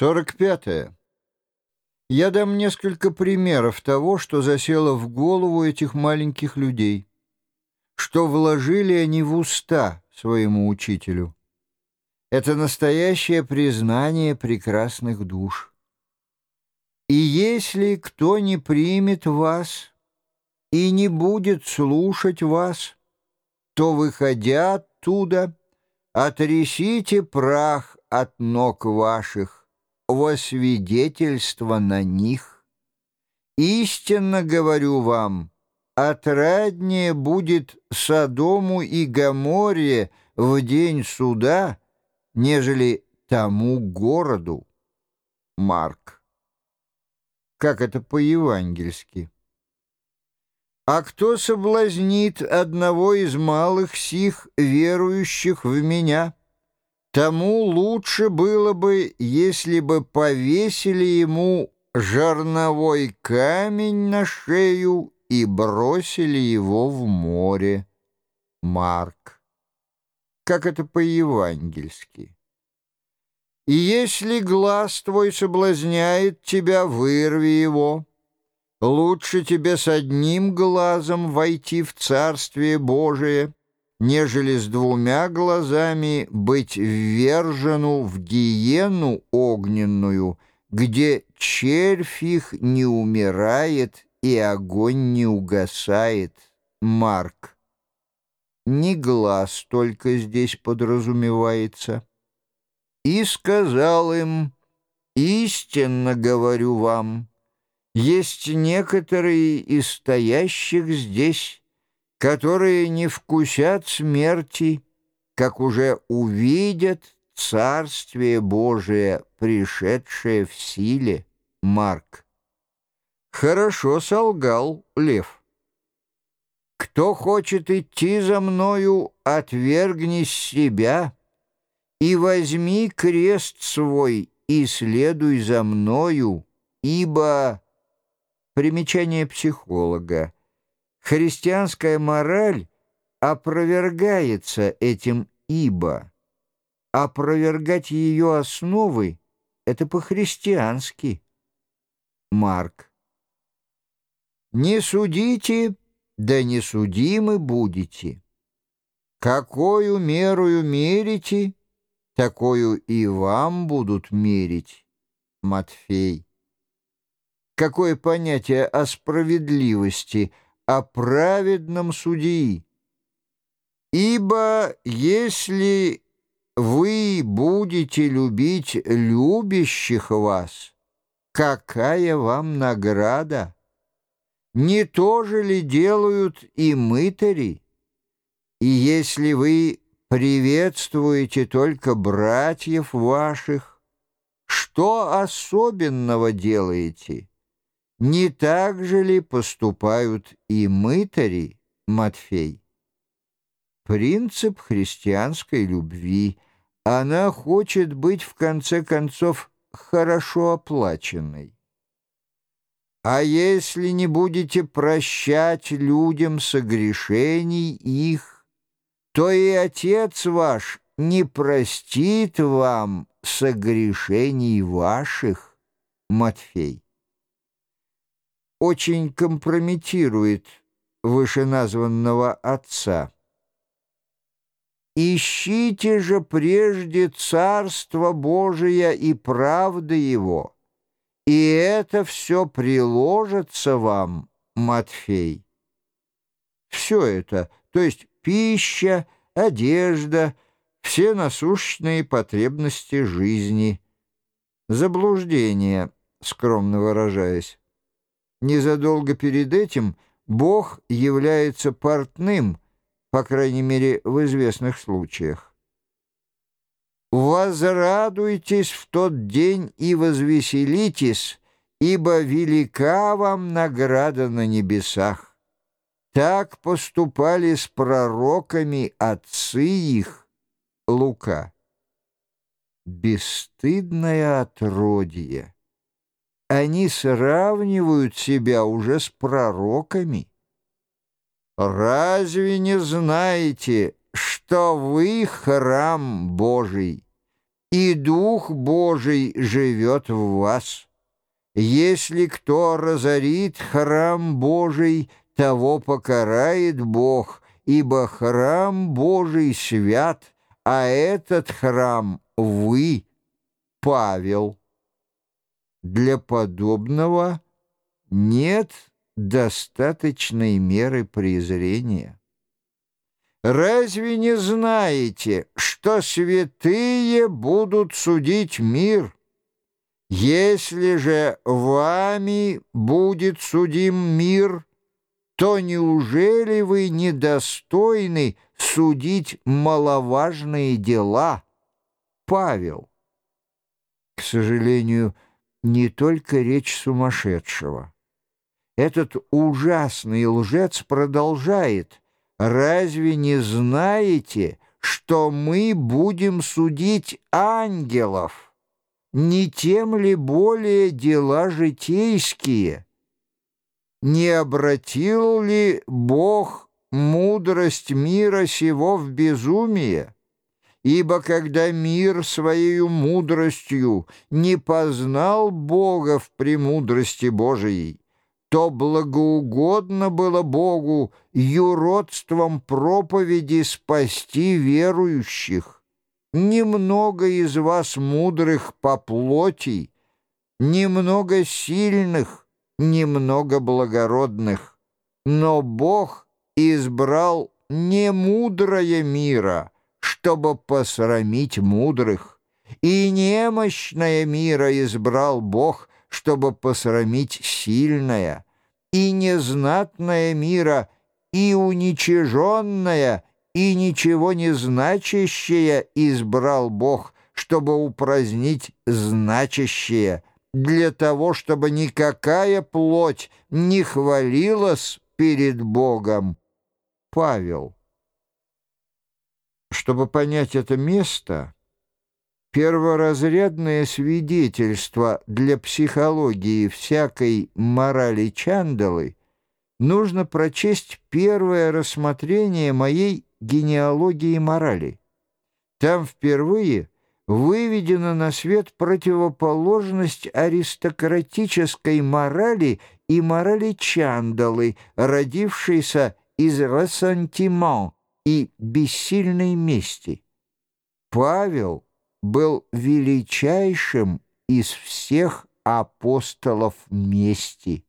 45. -е. Я дам несколько примеров того, что засело в голову этих маленьких людей, что вложили они в уста своему учителю. Это настоящее признание прекрасных душ. И если кто не примет вас и не будет слушать вас, то, выходя оттуда, отрясите прах от ног ваших, во свидетельство на них. Истинно говорю вам, отраднее будет Содому и Гоморре в день суда, нежели тому городу. Марк. Как это по-евангельски? А кто соблазнит одного из малых сих, верующих в меня — Тому лучше было бы, если бы повесили ему жерновой камень на шею и бросили его в море. Марк. Как это по-евангельски? И если глаз твой соблазняет тебя, вырви его. Лучше тебе с одним глазом войти в Царствие Божие, нежели с двумя глазами быть ввержену в гиену огненную, где червь их не умирает и огонь не угасает. Марк. Не глаз только здесь подразумевается. И сказал им, «Истинно говорю вам, есть некоторые из стоящих здесь, которые не вкусят смерти, как уже увидят Царствие Божие, пришедшее в силе. Марк. Хорошо солгал Лев. Кто хочет идти за мною, отвергни себя и возьми крест свой и следуй за мною, ибо... Примечание психолога. Христианская мораль опровергается этим «ибо». Опровергать ее основы — это по-христиански. Марк. «Не судите, да не судимы будете. Какую мерую мерите, такую и вам будут мерить». Матфей. Какое понятие о справедливости — о праведном судьи. Ибо если вы будете любить любящих вас, какая вам награда? Не то же ли делают и мытари? И если вы приветствуете только братьев ваших, что особенного делаете? Не так же ли поступают и мытари, Матфей? Принцип христианской любви. Она хочет быть, в конце концов, хорошо оплаченной. А если не будете прощать людям согрешений их, то и Отец ваш не простит вам согрешений ваших, Матфей очень компрометирует вышеназванного отца. «Ищите же прежде Царство Божие и правды Его, и это все приложится вам, Матфей». Все это, то есть пища, одежда, все насущные потребности жизни. Заблуждение, скромно выражаясь. Незадолго перед этим Бог является портным, по крайней мере, в известных случаях. «Возрадуйтесь в тот день и возвеселитесь, ибо велика вам награда на небесах. Так поступали с пророками отцы их, Лука. Бесстыдное отродье они сравнивают себя уже с пророками. Разве не знаете, что вы храм Божий, и Дух Божий живет в вас. Если кто разорит храм Божий, того покарает Бог, ибо храм Божий свят, а этот храм вы, Павел. Для подобного нет достаточной меры презрения. Разве не знаете, что святые будут судить мир? Если же вами будет судим мир, то неужели вы недостойны судить маловажные дела? Павел. К сожалению, не только речь сумасшедшего. Этот ужасный лжец продолжает. «Разве не знаете, что мы будем судить ангелов? Не тем ли более дела житейские? Не обратил ли Бог мудрость мира сего в безумие?» Ибо когда мир своей мудростью не познал Бога в премудрости Божией, то благоугодно было Богу юродством проповеди спасти верующих. Немного из вас мудрых по плоти, немного сильных, немного благородных, но Бог избрал не мудрое мира — чтобы посрамить мудрых, и немощное мира избрал Бог, чтобы посрамить сильное, и незнатное мира, и уничиженное, и ничего не значащее избрал Бог, чтобы упразднить значащее, для того, чтобы никакая плоть не хвалилась перед Богом. Павел чтобы понять это место, перворазрядное свидетельство для психологии всякой морали Чандалы нужно прочесть первое рассмотрение моей генеалогии морали. Там впервые выведена на свет противоположность аристократической морали и морали Чандалы, родившейся из рассантимент, и бессильной мести. Павел был величайшим из всех апостолов мести.